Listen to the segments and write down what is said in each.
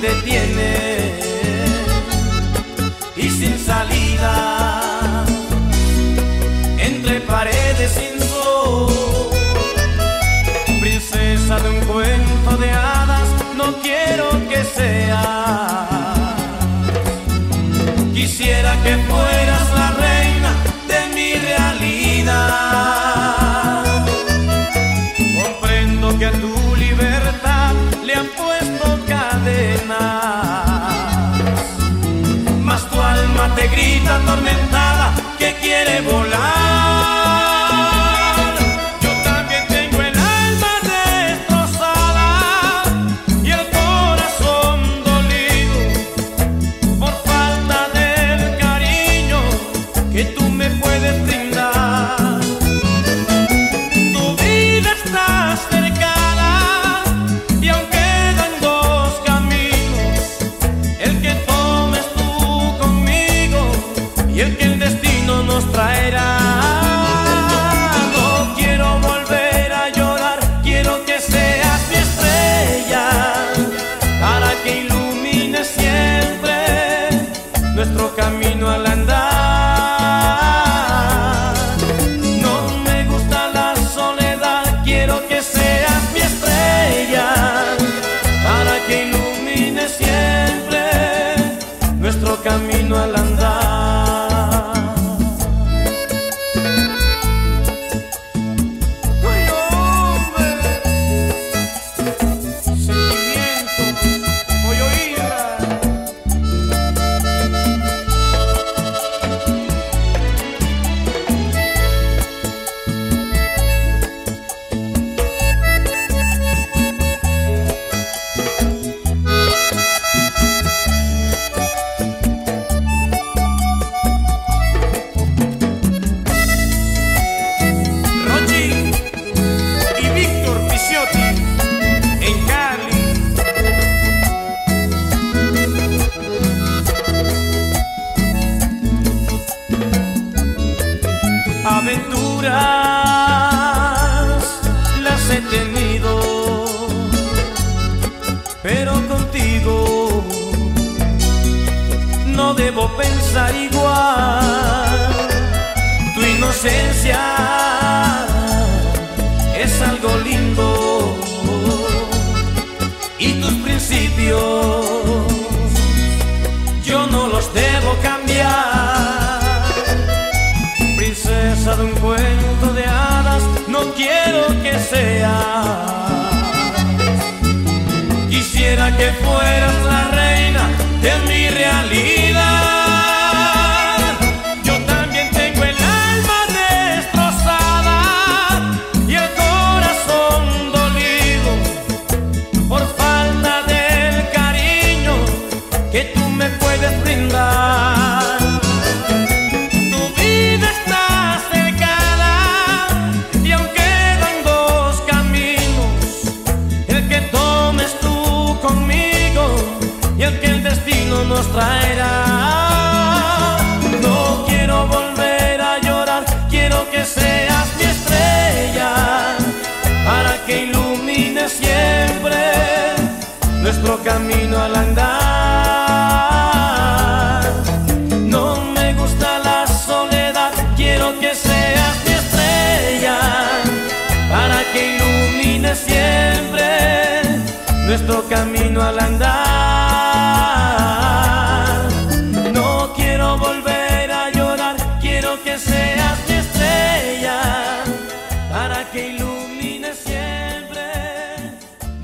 te tiene y sin salida entre paredes sin sol princesa de un cuento de hadas no quiero que seas. Quisiera que fueras la reina de mi realidad. Te grita atormentada destino nos traerá. No quiero volver a llorar, quiero que seas mi estrella para que ilumine siempre nuestro camino al andar. No me gusta la soledad, quiero que seas mi estrella para que ilumine siempre nuestro camino al andar. Pero contigo no debo pensar igual tu inocencia es algo lindo y tus principios yo no los debo cambiar. Princesa de un cuento de hadas, no quiero que seas. Que fueras la reina de mi realidad. Yo también tengo el alma destrozada y el corazón dolido por falta del cariño que tú me puedes brindar. Nuestro camino al andar. No me gusta la soledad, quiero que seas mi estrella para que ilumine siempre nuestro camino al andar.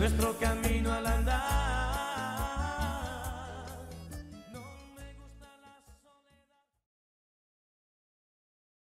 nuestro camino al andar.